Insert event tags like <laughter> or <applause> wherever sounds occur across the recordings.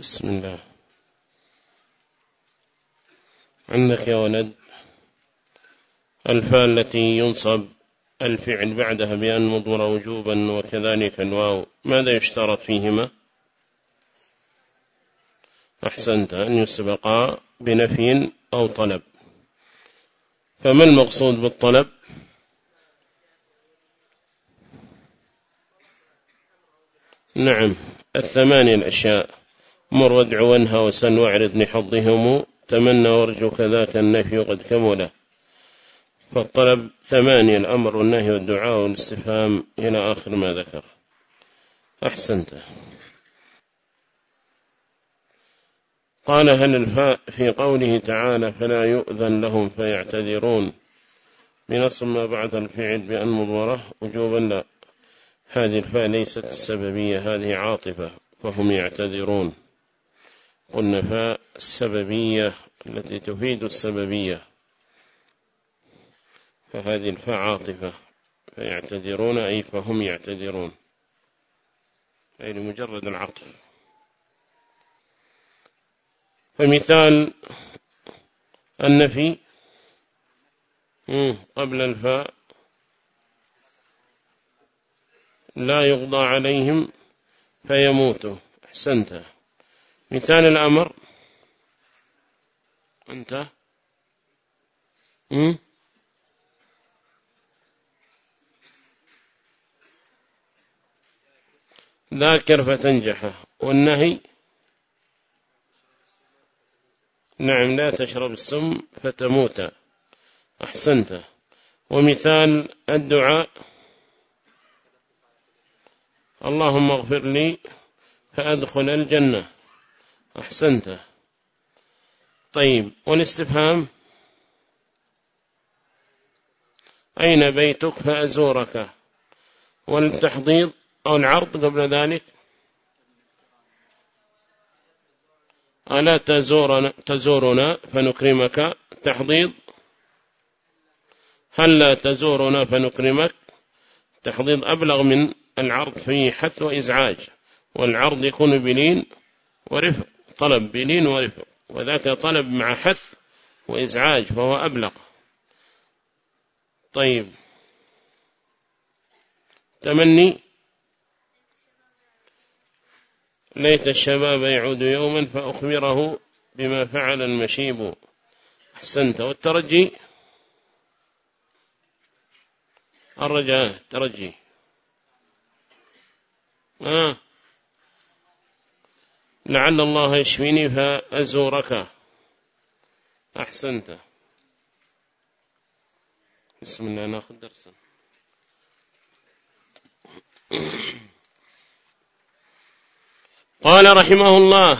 بسم الله. عندك يا ولد الفاء التي ينصب الفعل بعدها بأن مضمر وجوبا وكذلك الواو. ماذا يشترط فيهما؟ أحسنت أن يسبقا بنفي أو طلب. فما المقصود بالطلب؟ نعم الثمانية الأشياء. مر وادع وانهى وسن واعرض لحظهم تمنى وارجو كذاك النفي قد كمله فالطلب ثمانية الأمر والنهي والدعاء والاستفهام إلى آخر ما ذكر. أحسنت. قال هل الفاء في قوله تعالى فلا يؤذن لهم فيعتذرون؟ بنص ما بعد الفعل بأن مضمرة وجوبا لا. هذه الفاء ليست السببية هذه عاطفة فهم يعتذرون. قلنا فاء السببية التي تفيد السببية. فهذه الفاء عاطفة فيعتذرون أي فهم يعتذرون. أي لمجرد العطف. فمثال النفي. قبل الفاء. لا يقضى عليهم فيموتوا. أحسنت. مثال الأمر. أنت. ذاكر فتنجح. والنهي. نعم لا تشرب السم فتموت. أحسنت. ومثال الدعاء. اللهم اغفر لي فأدخل الجنة. أحسنت. طيب والاستفهام؟ أين بيتك؟ فأزورك. والتحضيض أو العرض قبل ذلك؟ ألا تزورنا, تزورنا فنكرمك. تحضيض؟ هل لا تزورنا فنكرمك؟ تحضيض أبلغ من العرض فيه حث وإزعاج والعرض يكون بلين ورفق. طلب بلين ورفق وذاك طلب مع حث وإزعاج فهو أبلغ. طيب. تمني. ليت الشباب يعود يوما فأخبره بما فعل المشيب. أحسنت. والترجي. الرجاء. ترجي. آه لعل الله يشفيني فأزورك. أحسنت. بسم الله ناخذ درسا قال رحمه الله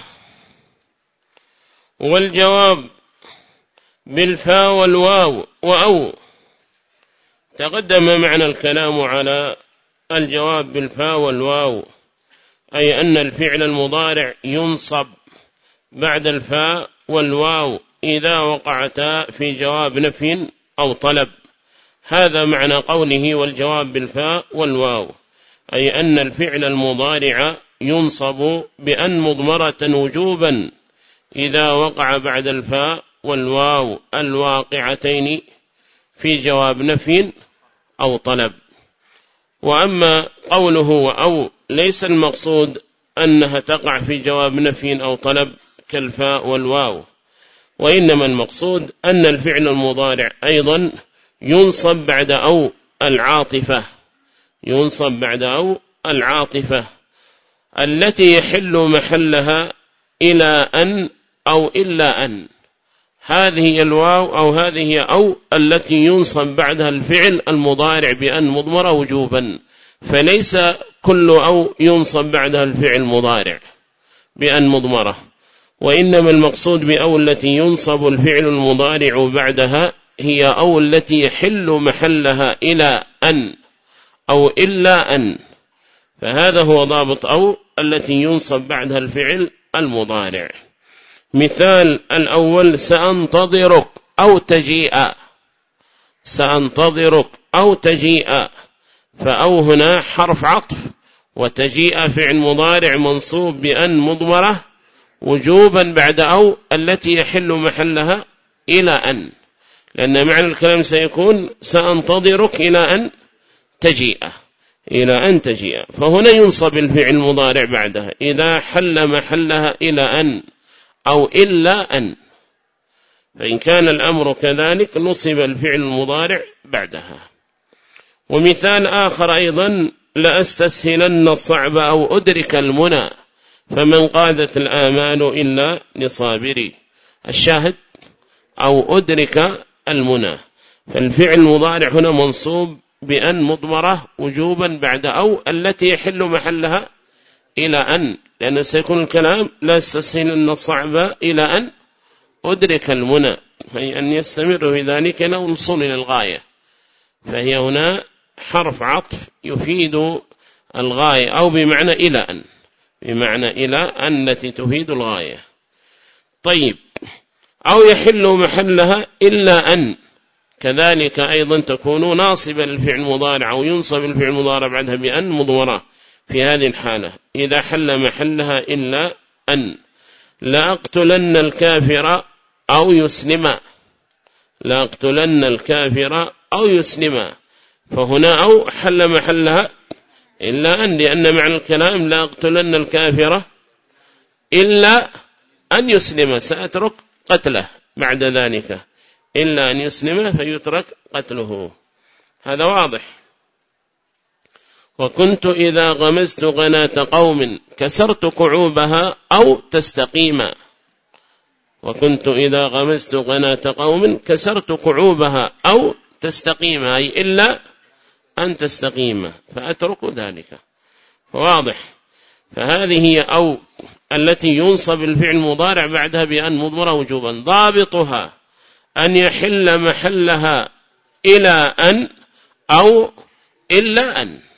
والجواب بالفاء والواو وأو. تقدم معنى الكلام على الجواب بالفاء والواو. أي أن الفعل المضارع ينصب بعد الفاء والواو إذا وقعتا في جواب نفي أو طلب. هذا معنى قوله والجواب بالفاء والواو. أي أن الفعل المضارع ينصب بأن مضمرة وجوبا إذا وقع بعد الفاء والواو الواقعتين في جواب نفي أو طلب. وأما قوله أو ليس المقصود أنها تقع في جواب نفي أو طلب كالفاء والواو وإنما المقصود أن الفعل المضارع أيضا ينصب بعد أو العاطفة ينصب بعد أو العاطفة التي يحل محلها إلى أن أو إلا أن. هذه الواو أو هذه أو التي ينصب بعدها الفعل المضارع بأن مضمر وجوبا. فليس كل أو ينصب بعدها الفعل مضارع بأن مضمرة. وإنما المقصود بأو التي ينصب الفعل المضارع بعدها هي أو التي يحل محلها إلى أن أو إلا أن. فهذا هو ضابط أو التي ينصب بعدها الفعل المضارع. مثال الأول سأنتظرك أو تجيء. سأنتظرك أو تجيء. فأو هنا حرف عطف. وتجيء فعل مضارع منصوب بأن مضمرة وجوبا بعد أو التي يحل محلها إلى أن. لأن معنى الكلام سيكون سأنتظرك إلى أن تجيء. إلى أن تجيء. فهنا ينصب الفعل المضارع بعدها. إذا حل محلها إلى أن. أو إلا أن. فإن كان الأمر كذلك نصب الفعل المضارع بعدها. ومثال آخر أيضا لأستسهلن الصعب أو أدرك المنى فمن قادت الآمال إلا لصابري الشاهد أو أدرك المنى. فالفعل المضارع هنا منصوب بأن مضمرة وجوبا بعد أو التي يحل محلها إلى أن. لأنه سيكون الكلام لا استسهلن الصعب إلى أن أدرك المنى أي أن يستمر في ذلك لو الوصول إلى الغاية. فهي هنا حرف عطف يفيد الغاية أو بمعنى إلى أن بمعنى إلى أن التي تفيد الغاية. طيب أو يحل محلها إلا أن كذلك أيضا تكون ناصبا للفعل المضارع أو ينصب الفعل المضارع بعدها بأن مضمرة في هذه الحالة. إذا حل محلها إلا أن لأقتلن الكافر أو يسلم. لأقتلن الكافر أو يسلم. فهنا أو حل محلها إلا أن لأن معنى الكلام لا أقتلن الكافر إلا أن يسلم. سأترك قتله بعد ذلك. إلا أن يسلم فيترك قتله. هذا واضح. وكنت إذا غمزت غناة قوم كسرت كعوبها أو تستقيما. وكنت إذا غمزت غناة قوم كسرت كعوبها أو تستقيما أي إلا أن تستقيم فأترك ذلك. واضح. فهذه هي أو التي ينصب الفعل المضارع بعدها بأن مضمرة وجوبا. ضابطها أن يحل محلها إلى أن أو إلا أن.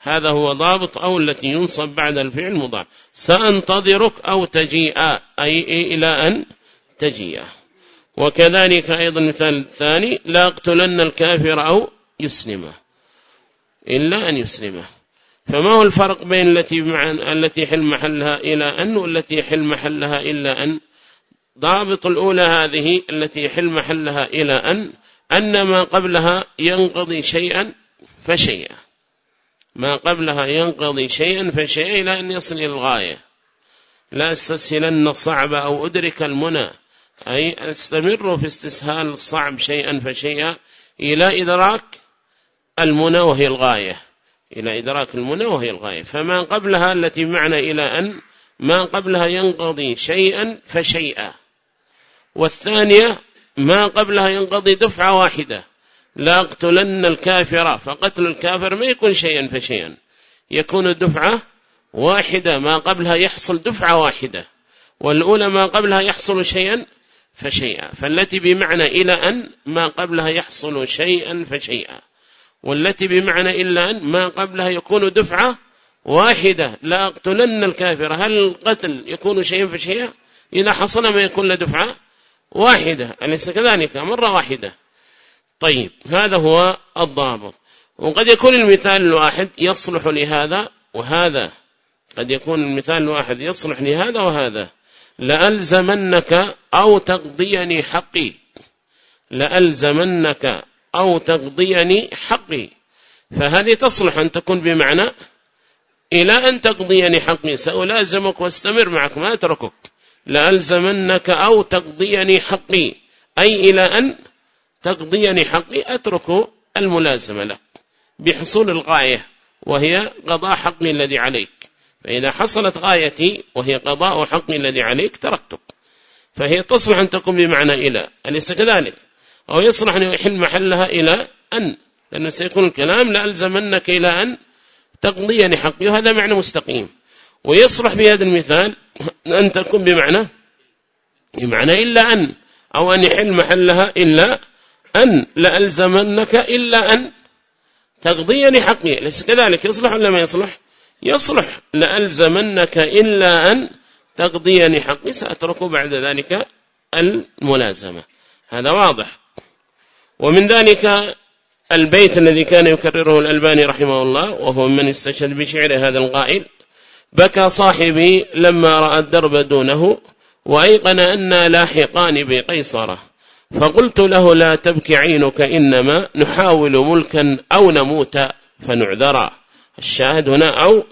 هذا هو ضابط أو التي ينصب بعد الفعل المضارع سأنتظرك أو تجيء أي إلى أن تجيء. وكذلك أيضا مثال الثاني لا أقتلن الكافر أو يسلمه إلا أن يسلمه فما هو الفرق بين التي التي يحل محلها إلى أن والتي يحل محلها إلا أن؟ ضابط الأولى هذه التي يحل محلها إلى أن أن ما قبلها ينقضي شيئا فشيئا. ما قبلها ينقضي شيئا فشيئا إلى أن يصل إلى الغاية. لا أستسهلن الصعب أو أدرك المنى. أي أستمر في استسهال الصعب شيئا فشيئا إلى إدراك المنى وهي الغاية. إلى إدراك المنى وهي الغاية. فما قبلها التي معنى إلى أن ما قبلها ينقضي شيئا فشيئا. والثانية ما قبلها ينقضي دفعة واحدة. لا اقتلن الكافر فقتل الكافر ما يكون شيئا فشيئا. يكون دفعة واحدة ما قبلها يحصل دفعة واحدة والأولى ما قبلها يحصل شيئا فشيئا. فالتي بمعنى إلى أن ما قبلها يحصل شيئا فشيئا والتي بمعنى إلا أن ما قبلها يكون دفعة واحدة. لا أقتلن الكافر هل القتل يكون شيئا فشيئا؟ إذا حصل ما يكون لدفعة واحدة. أليس كذلك؟ مرة واحدة. طيب هذا هو الضابط. وقد يكون المثال الواحد يصلح لهذا وهذا. قد يكون المثال الواحد يصلح لهذا وهذا. لألزمنك أو تقضيني حقي. لألزمنك أو تقضيني حقي. فهذه تصلح أن تكون بمعنى إلى أن تقضيني حقي. سألازمك واستمر معك ما أتركك. لألزمنك أو تقضيني حقي. أي إلى أن تقضيني حقي أترك الملازمة لك بحصول الغاية وهي قضاء حقي الذي عليك. فإذا حصلت غايتي وهي قضاء حقي الذي عليك تركتك. فهي تصلح أن تكون بمعنى إلى. أليس كذلك؟ أو يصلح أن يحل محلها إلى أن. لأنه سيكون الكلام لألزمنك إلى أن. تقضيني حقي وهذا معنى مستقيم. ويصلح بهذا المثال أن تكون بمعنى بمعنى إلا أن. أو أن يحل محلها إلا أن لألزمنك إلا أن تقضيني حقي ليس كذلك؟ يصلح ولا ما يصلح؟ يصلح. لألزمنك إلا أن تقضيني حقي سأترك بعد ذلك الملازمة. هذا واضح. ومن ذلك البيت الذي كان يكرره الألباني رحمه الله وهو من استشهد بشعر هذا القائل بكى صاحبي لما رأى الدرب دونه وأيقن أنا لاحقان بقيصرة. فقلت له لا تبكي عينك إنما نحاول ملكا أو نموت فنعذرا. الشاهد هنا أو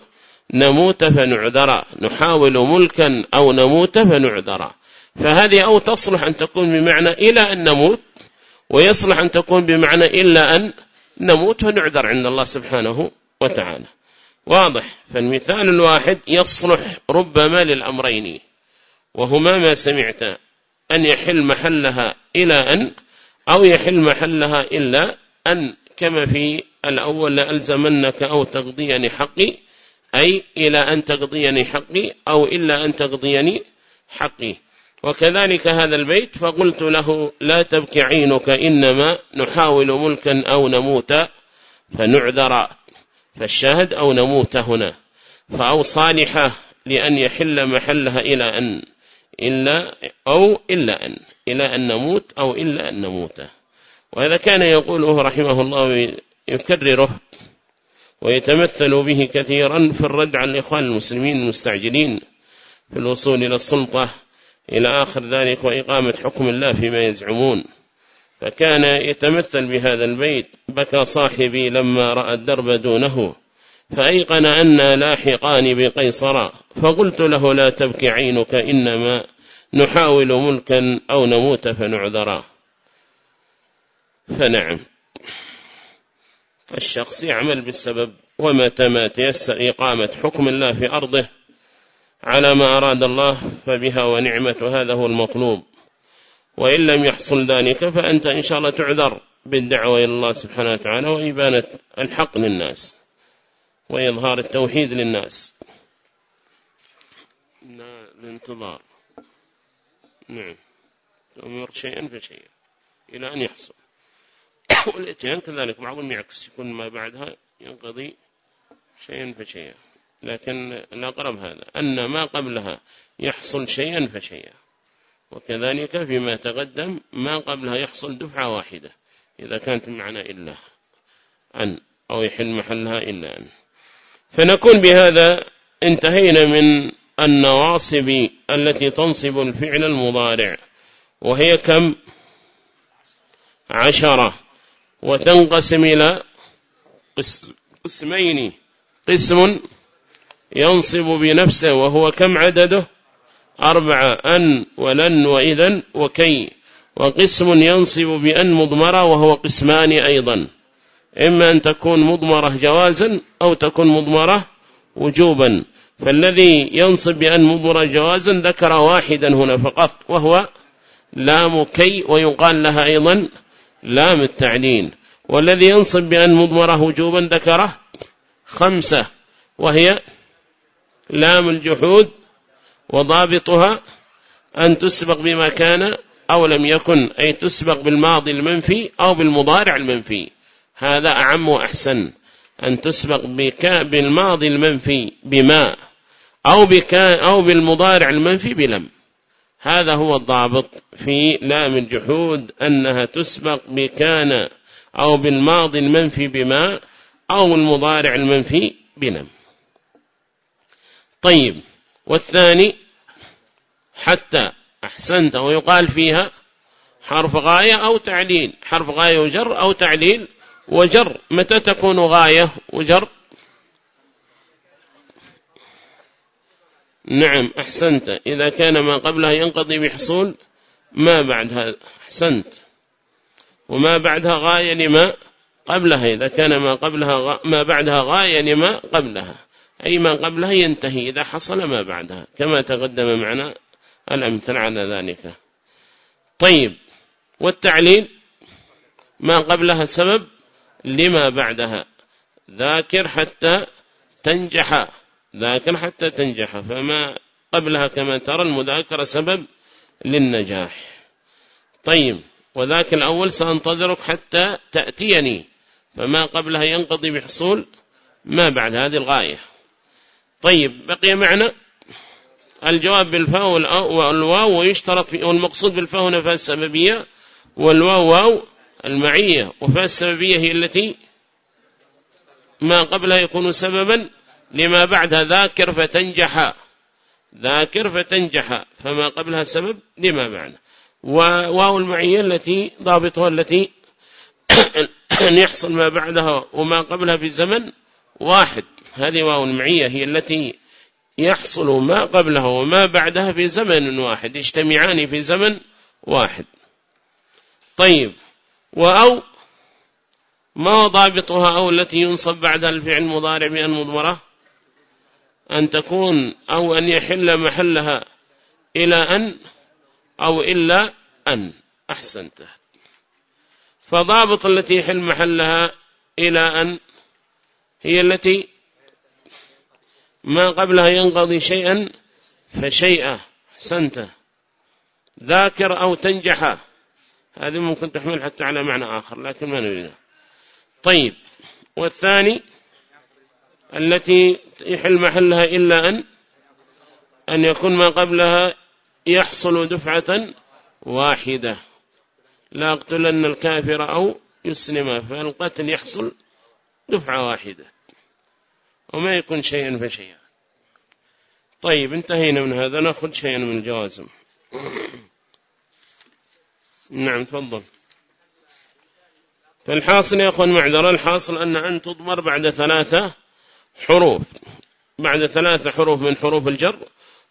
نموت فنعذرا. نحاول ملكا أو نموت فنعذرا. فهذه أو تصلح أن تكون بمعنى إلى أن نموت ويصلح أن تكون بمعنى إلا أن نموت ونعذر عند الله سبحانه وتعالى. واضح. فالمثال الواحد يصلح ربما للأمرين وهما ما سمعت أن يحل محلها إلى أن أو يحل محلها إلا أن كما في الأول لألزمنك أو تقضيني حقي أي إلى أن تقضيني حقي أو إلا أن تقضيني حقي. وكذلك هذا البيت فقلت له لا تبكي عينك إنما نحاول ملكا أو نموت فنعذر فالشاهد أو نموت هنا. فأو صالحة لأن يحل محلها إلى أن. إلا أو إلا أن إلى أن نموت أو إلا أن نموت. وهذا كان يقوله رحمه الله يكرره ويتمثل به كثيرا في الرد على الإخوان المسلمين المستعجلين في الوصول إلى السلطة إلى آخر ذلك وإقامة حكم الله فيما يزعمون. فكان يتمثل بهذا البيت بكى صاحبي لما رأى الدرب دونه. فأيقن أن لاحقان بقيصرا فقلت له لا تبكي عينك إنما نحاول ملكا أو نموت فنعذرا. فنعم. فالشخص يعمل بالسبب ومتى ما تيسر إقامة حكم الله في أرضه على ما أراد الله فبها ونعمة هذا هو المطلوب. وإن لم يحصل ذلك فأنت إن شاء الله تعذر بالدعوة إلى الله سبحانه وتعالى وإبانة الحق للناس. وإظهار التوحيد للناس. الانتظار نعم. تأمر شيئا فشيئا. إلى أن يحصل. <coughs> والإتيان كذلك. بعضهم يعكس يكون ما بعدها ينقضي شيئا فشيئا. لكن الأقرب هذا. أن ما قبلها يحصل شيئا فشيئا. وكذلك فيما تقدم ما قبلها يحصل دفعة واحدة. إذا كانت المعنى إلا أن أو يحل محلها إلا أن. فنكون بهذا انتهينا من النواصب التي تنصب الفعل المضارع وهي كم؟ عشرة. وتنقسم إلى قسمين. قسم ينصب بنفسه وهو كم عدده؟ أربعة. أن ولن وإذا وكي. وقسم ينصب بأن مضمرة وهو قسمان أيضا. إما أن تكون مضمرة جوازا أو تكون مضمرة وجوبا. فالذي ينصب بأن مضمرة جوازا ذكر واحدا هنا فقط وهو لام كي ويقال لها أيضا لام التعليل. والذي ينصب بأن مضمرة وجوبا ذكره خمسة وهي لام الجحود وضابطها أن تسبق بما كان أو لم يكن أي تسبق بالماضي المنفي أو بالمضارع المنفي. هذا أعم وأحسن. أن تسبق بالماضي المنفي بما أو, بكا أو بالمضارع المنفي بلم. هذا هو الضابط في لام الجحود أنها تسبق بكان أو بالماضي المنفي بما أو المضارع المنفي بلم. طيب والثاني حتى أحسنت ويقال فيها حرف غاية أو تعليل. حرف غاية وجر أو تعليل وجر متى تكون غاية؟ وجر. نعم أحسنت. إذا كان ما قبلها ينقضي بحصول ما بعدها؟ أحسنت. وما بعدها غاية لما قبلها. إذا كان ما قبلها ما بعدها غاية لما قبلها. أي ما قبلها ينتهي. إذا حصل ما بعدها. كما تقدم معنا الأمثل على ذلك. طيب والتعليل؟ ما قبلها سبب؟ لما بعدها. ذاكر حتى تنجح. ذاكر حتى تنجح. فما قبلها كما ترى المذاكرة سبب للنجاح. طيب وذاك الأول سأنتظرك حتى تأتيني. فما قبلها ينقضي بحصول ما بعد هذه الغاية. طيب بقي معنا الجواب بالفاء والواو ويشترط والمقصود بالفاء هنا فاء السببية والواو واو المعية وفاء السببية هي التي ما قبلها يكون سببا لما بعدها ذاكر فتنجح. ذاكر فتنجح فما قبلها سبب لما بعدها. وواو المعية التي ضابطها التي <coughs> أن يحصل ما بعدها وما قبلها في زمن واحد. هذه واو المعية هي التي يحصل ما قبلها وما بعدها في زمن واحد. يجتمعان في زمن واحد. طيب. وأو ما ضابطها أو التي ينصب بعدها الفعل المضارع بأن مضمرة؟ أن تكون أو أن يحل محلها إلى أن أو إلا أن. أحسنت. فضابط التي يحل محلها إلى أن هي التي ما قبلها ينقضي شيئا فشيئا. أحسنت. ذاكر أو تنجح. هذه ممكن تحمل حتى على معنى آخر لكن ما نريده طيب والثاني التي يحل محلها إلا أن أن يكون ما قبلها يحصل دفعة واحدة. لا أقتلن الكافر أو يسلم فالقتل يحصل دفعة واحدة. وما يكون شيئا فشيئا. طيب انتهينا من هذا نأخذ شيئا من الجوازم. نعم تفضل. فالحاصل يا أخوان معذرة الحاصل أن أن تضمر بعد ثلاثة حروف بعد ثلاثة حروف من حروف الجر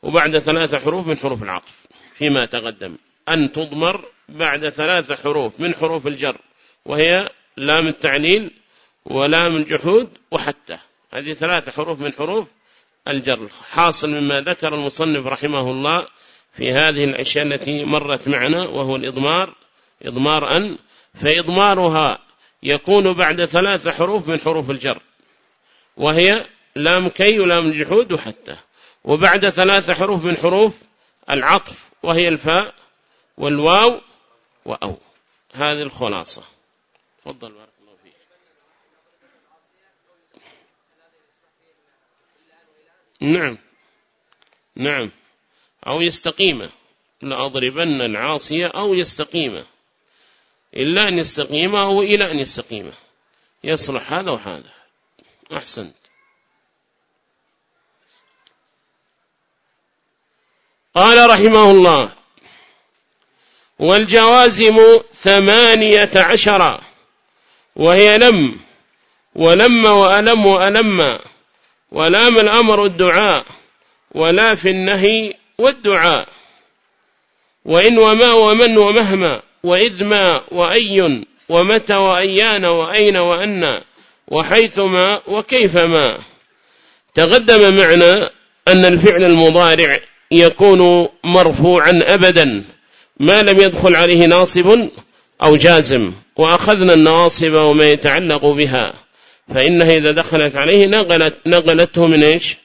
وبعد ثلاثة حروف من حروف العطف فيما تقدم. أن تضمر بعد ثلاثة حروف من حروف الجر وهي لام التعليل ولام الجحود وحتى. هذه ثلاثة حروف من حروف الجر. حاصل مما ذكر المصنف رحمه الله في هذه الأشياء التي مرت معنا وهو الإضمار. إضمار أن فإضمارها يكون بعد ثلاث حروف من حروف الجر وهي لام كي ولام الجحود وحتى. وبعد ثلاث حروف من حروف العطف وهي الفاء والواو وأو. هذه الخلاصة. تفضل بارك الله فيك. نعم. نعم. أو يستقيم لأضربن العاصية أو يستقيم إلا أن يستقيم أو إلى أن يستقيم يصلح هذا وهذا. أحسنت. قال رحمه الله والجوازم ثمانية عشر. وهي لم ولم وألم وألم. ولام الأمر الدعاء ولا في النهي والدعاء. وإن وما ومن ومهما وإذ ما وأي ومتى وأيان وأين وأن وحيثما وكيفما. تقدم معنا أن الفعل المضارع يكون مرفوعا أبدا. ما لم يدخل عليه ناصب أو جازم وأخذنا النواصب وما يتعلق بها. فإنها إذا دخلت عليه نقلت نقلته من إيش؟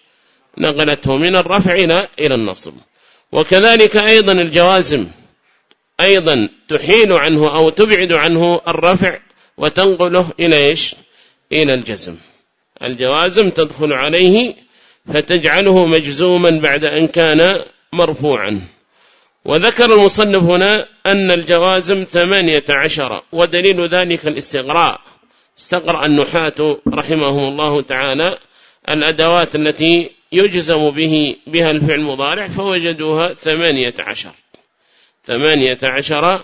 نقلته من الرفع إلى النصب. وكذلك أيضا الجوازم أيضا تحيل عنه أو تبعد عنه الرفع وتنقله إلى إيش؟ إلى الجزم. الجوازم تدخل عليه فتجعله مجزوما بعد أن كان مرفوعا. وذكر المصنف هنا أن الجوازم ثمانية عشر ودليل ذلك الاستغراء استقرأ النحاة رحمه الله تعالى الأدوات التي يجزم به بها الفعل المضارع فوجدوها ثمانية عشر. ثمانية عشر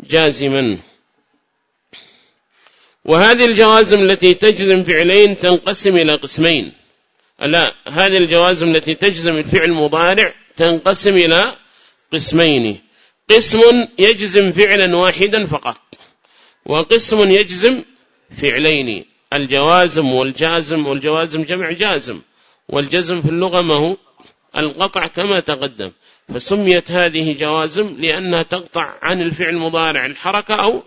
جازما. وهذه الجوازم التي تجزم فعلين تنقسم إلى قسمين. لا هذه الجوازم التي تجزم الفعل المضارع تنقسم إلى قسمين. قسم يجزم فعلا واحدا فقط وقسم يجزم فعلين. الجوازم والجازم والجوازم جمع جازم. والجزم في اللغة ما هو؟ القطع كما تقدم. فسميت هذه جوازم لأنها تقطع عن الفعل المضارع الحركة أو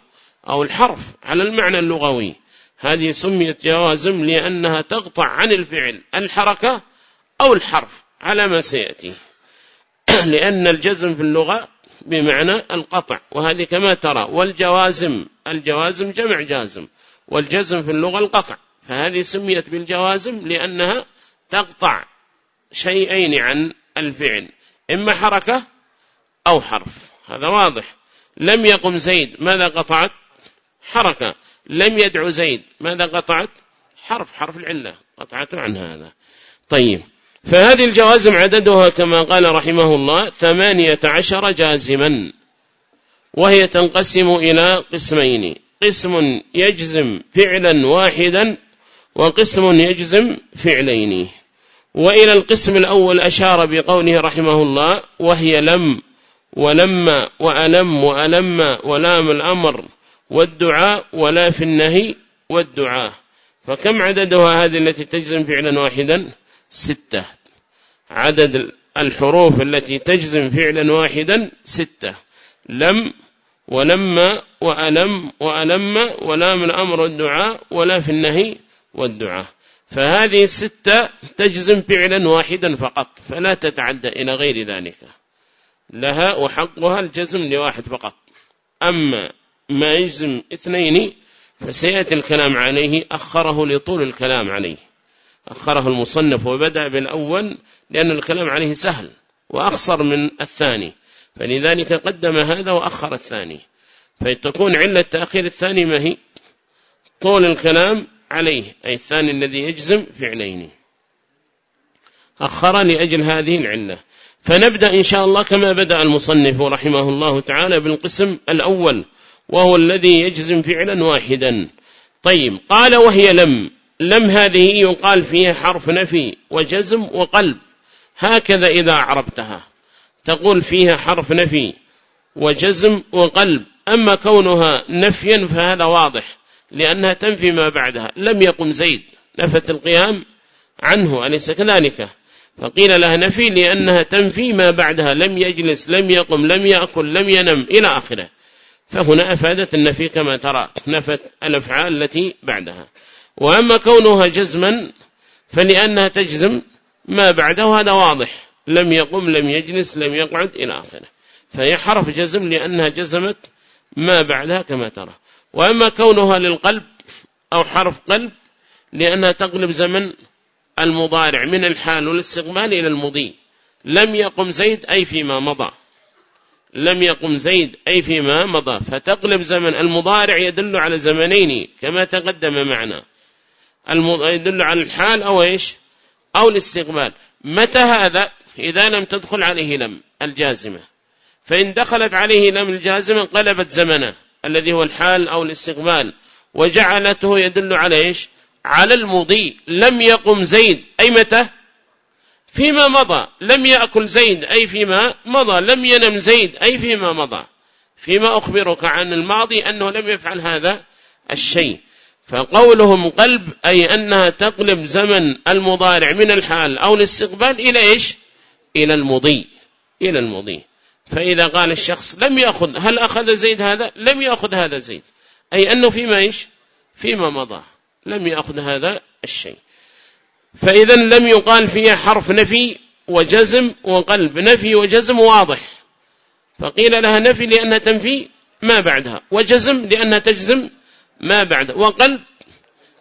أو الحرف على المعنى اللغوي. هذه سميت جوازم لأنها تقطع عن الفعل الحركة أو الحرف على ما سيأتي. <clears throat> لأن الجزم في اللغة بمعنى القطع. وهذه كما ترى والجوازم الجوازم جمع جازم والجزم في اللغة القطع. فهذه سميت بالجوازم لأنها تقطع شيئين عن الفعل إما حركة أو حرف. هذا واضح. لم يقم زيد ماذا قطعت؟ حركة. لم يدعو زيد ماذا قطعت؟ حرف حرف العلة. قطعت عن هذا. طيب. فهذه الجوازم عددها كما قال رحمه الله ثمانية عشر جازما وهي تنقسم إلى قسمين. قسم يجزم فعلا واحدا وقسم يجزم فعلين. وإلى القسم الأول أشار بقوله رحمه الله وهي لم ولما وألم وألم ولام الأمر والدعاء ولا في النهي والدعاء. فكم عددها هذه التي تجزم فعلا واحدا؟ ستة. عدد الحروف التي تجزم فعلا واحدا؟ ستة. لم ولما وألم وألم ولام الأمر والدعاء ولا في النهي والدعاء. فهذه الستة تجزم فعلا واحدا فقط فلا تتعدى إلى غير ذلك. لها وحقها الجزم لواحد فقط. أما ما يجزم اثنين فسيأتي الكلام عليه أخره لطول الكلام عليه. أخره المصنف وبدأ بالأول لأن الكلام عليه سهل وأخصر من الثاني. فلذلك قدم هذا وأخر الثاني. فتكون علة تأخير الثاني ما هي؟ طول الكلام عليه أي الثاني الذي يجزم فعلين. أخر لأجل هذه العلة فنبدأ إن شاء الله كما بدأ المصنف رحمه الله تعالى بالقسم الأول وهو الذي يجزم فعلا واحدا. طيب قال وهي لم. لم هذه يقال فيها حرف نفي وجزم وقلب. هكذا إذا أعربتها تقول فيها حرف نفي وجزم وقلب. أما كونها نفيا فهذا واضح. لأنها تنفي ما بعدها. لم يقم زيد. نفت القيام عنه أليس كذلك؟ فقيل لها نفي لأنها تنفي ما بعدها. لم يجلس لم يقم لم يأكل لم ينم إلى آخره. فهنا أفادت النفي كما ترى. نفت الأفعال التي بعدها. وأما كونها جزما فلأنها تجزم ما بعده هذا واضح. لم يقم لم يجلس لم يقعد إلى آخره. فهي حرف جزم لأنها جزمت ما بعدها كما ترى. وأما كونها للقلب أو حرف قلب لأنها تقلب زمن المضارع من الحال والاستقبال إلى المضي. لم يقم زيد أي فيما مضى. لم يقم زيد أي فيما مضى. فتقلب زمن المضارع يدل على زمنين كما تقدم معنا. يدل على الحال أو إيش؟ أو الاستقبال. متى هذا؟ إذا لم تدخل عليه لم الجازمة. فإن دخلت عليه لم الجازمة قلبت زمنه. الذي هو الحال أو الاستقبال وجعلته يدل على إيش؟ على المضي. لم يقم زيد. أي متى؟ فيما مضى. لم يأكل زيد. أي فيما مضى. لم ينم زيد. أي فيما مضى. فيما أخبرك عن الماضي أنه لم يفعل هذا الشيء. فقولهم قلب أي أنها تقلب زمن المضارع من الحال أو الاستقبال إلى إيش؟ إلى المضي. إلى المضي. فإذا قال الشخص لم يأخذ هل أخذ زيد هذا؟ لم يأخذ هذا زيد. أي أنه فيما إيش؟ فيما مضى. لم يأخذ هذا الشيء. فإذا لم يقال فيها حرف نفي وجزم وقلب. نفي وجزم واضح. فقيل لها نفي لأنها تنفي ما بعدها. وجزم لأنها تجزم ما بعد وقلب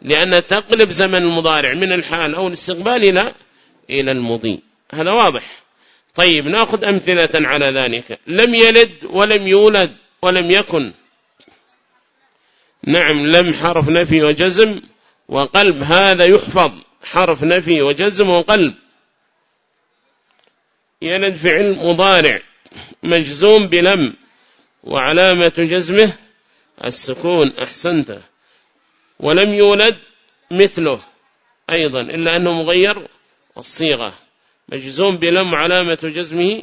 لأنها تقلب زمن المضارع من الحال أو الاستقبال إلى إلى المضي. هذا واضح. طيب نأخذ أمثلة على ذلك. لم يلد ولم يولد ولم يكن. نعم لم حرف نفي وجزم وقلب. هذا يحفظ حرف نفي وجزم وقلب. يلد فعل مضارع مجزوم بلم وعلامة جزمه السكون أحسنت. ولم يولد مثله أيضا إلا أنه مغير الصيغة. مجزوم بلم علامة جزمه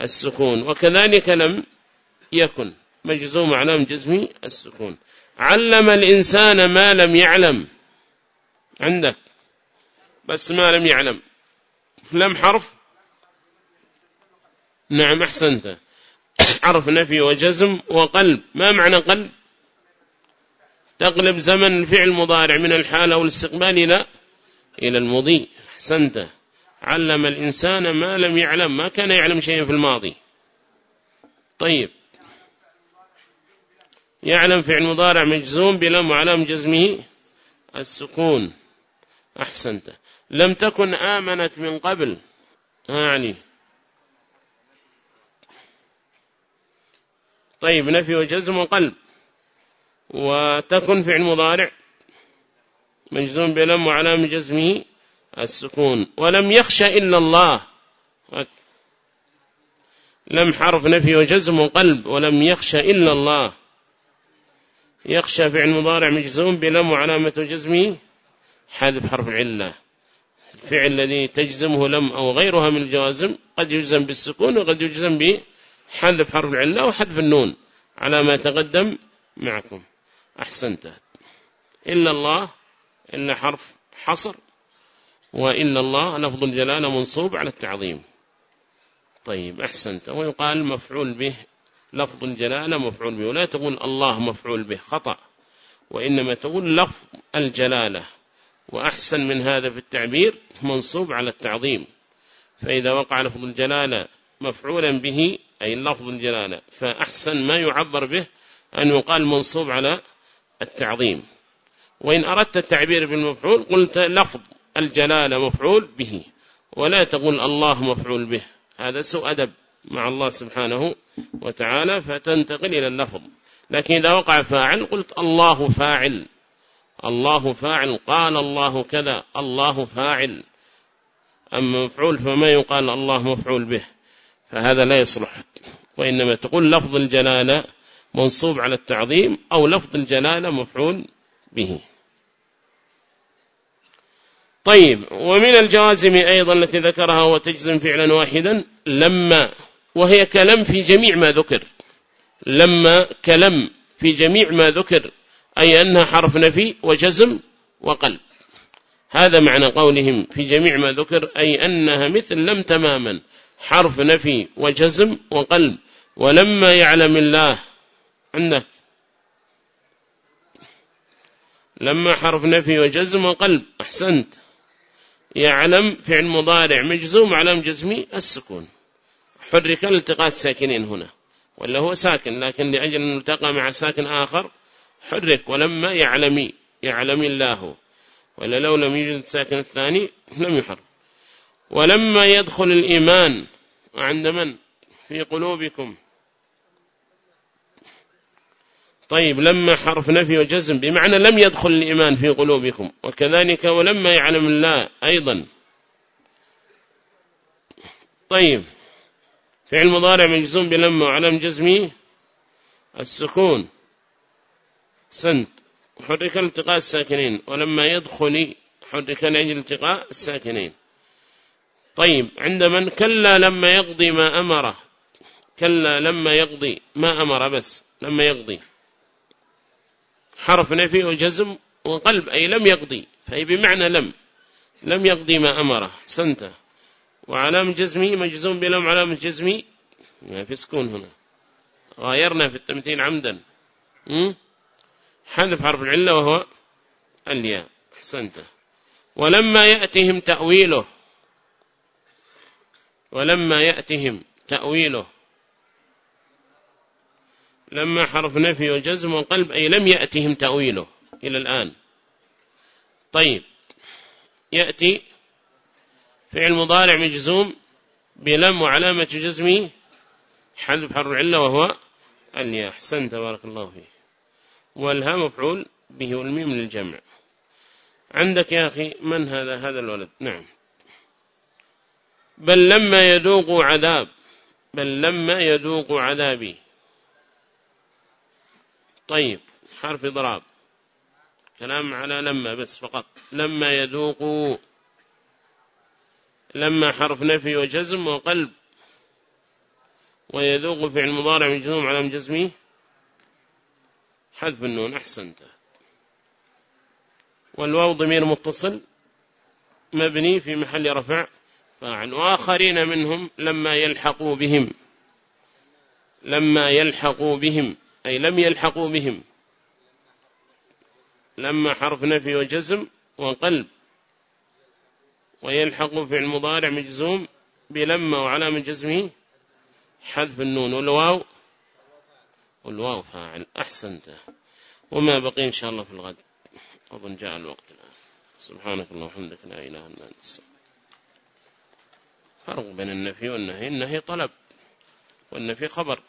السكون. وكذلك لم يكن مجزوم علامة جزمه السكون. علم الإنسان ما لم يعلم. عندك. بس ما لم يعلم. لم حرف. نعم أحسنت. حرف نفي وجزم وقلب. ما معنى قلب؟ تقلب زمن الفعل المضارع من الحال أو الاستقبال إلى إلى المضي أحسنت. علم الإنسان ما لم يعلم ما كان يعلم شيئا في الماضي. طيب. يعلم فعل مضارع مجزوم بلم وعلام جزمه السكون. أحسنت. لم تكن آمنت من قبل. يعني طيب نفي وجزم وقلب وتكن فعل مضارع مجزوم بلم وعلام جزمه السكون. ولم يخش إلا الله. لم حرف نفي وجزم وقلب ولم يخش إلا الله. يخشى فعل مضارع مجزوم بلم وعلامة جزمه حذف حرف العلة. الفعل الذي تجزمه لم أو غيرها من الجوازم قد يجزم بالسكون وقد يجزم بحذف حرف العلة وحذف النون على ما تقدم معكم. أحسنت. إلا الله إلا حرف حصر. وإلا الله لفظ الجلالة منصوب على التعظيم. طيب أحسنت. ويقال مفعول به لفظ الجلالة مفعول به ولا تقول الله مفعول به خطأ. وإنما تقول لفظ الجلالة. وأحسن من هذا في التعبير منصوب على التعظيم. فإذا وقع لفظ الجلالة مفعولا به أي لفظ الجلالة فأحسن ما يعبر به أن يقال منصوب على التعظيم. وإن أردت التعبير بالمفعول قلت لفظ الجلالة مفعول به ولا تقول الله مفعول به. هذا سوء أدب مع الله سبحانه وتعالى فتنتقل إلى اللفظ. لكن إذا وقع فاعل قلت الله فاعل. الله فاعل قال الله كذا الله فاعل. أما مفعول فما يقال الله مفعول به؟ فهذا لا يصلح. وإنما تقول لفظ الجلالة منصوب على التعظيم أو لفظ الجلالة مفعول به. طيب ومن الجوازم أيضا التي ذكرها وتجزم فعلا واحدا لما وهي كلم في جميع ما ذكر. لما كلم في جميع ما ذكر أي أنها حرف نفي وجزم وقلب. هذا معنى قولهم في جميع ما ذكر أي أنها مثل لم تماما حرف نفي وجزم وقلب. ولما يعلم الله عندك. لما حرف نفي وجزم وقلب أحسنت. يعلم فعل مضارع مجزوم علم جزمي السكون. حرك الالتقاء الساكنين هنا. ولا هو ساكن لكن لأجل أن نلتقى مع ساكن آخر حرك. ولما يعلمي يعلم الله. ولا لو لم يوجد ساكن الثاني لم يحر. ولما يدخل الإيمان عند من؟ في قلوبكم. طيب لما حرف نفي وجزم بمعنى لم يدخل الإيمان في قلوبكم وكذلك ولما يعلم الله أيضا. طيب فعل مضارع مجزوم بلما وعلم جزمي السكون. سنت حرك التقاء الساكنين ولما يدخل حرك لأجل التقاء الساكنين. طيب عند من؟ كلا لما يقضي ما أمره. كلا لما يقضي ما أمر بس لما يقضي. حرف نفي وجزم وقلب أي لم يقضي فهي بمعنى لم. لم يقضي ما أمره سنت وعلام جزمي مجزوم بلم علامة جزمي ما في سكون هنا. غايرنا في التمثيل عمدا. حذف حرف العلة وهو الياء أحسنت ولما يأتهم تأويله. ولما يأتهم تأويله. لما حرف نفي وجزم وقلب أي لم يأتهم تأويله إلى الآن. طيب. يأتي فعل مضارع مجزوم بلم وعلامة جزمه حذف حرف العلة وهو الياء. أحسن تبارك الله فيه والها مفعول به والميم للجمع. عندك يا أخي من هذا؟ هذا الولد. نعم. بل لما يذوقوا عذاب بل لما يذوقوا عذابي. طيب حرف ضراب. كلام على لما بس فقط. لما يذوقوا لما حرف نفي وجزم وقلب. ويذوق فعل مضارع مجزوم على مجزمه حذف النون أحسنت. والواو ضمير متصل. مبني في محل رفع. فاعل. وآخرين منهم لما يلحقوا بهم. لما يلحقوا بهم. أي لم يلحقوا بهم. لما حرف نفي وجزم وقلب ويلحق في المضارع مجزوم بلما وعلامة جزمه حذف النون والواو. والواو فاعل أحسنت وما بقي إن شاء الله في الغد. أظن جاء الوقت الآن. سبحانك اللهم وحمدك لا إله إلا أنت. فرق بين النفي والنهي. النهي طلب والنفي خبر.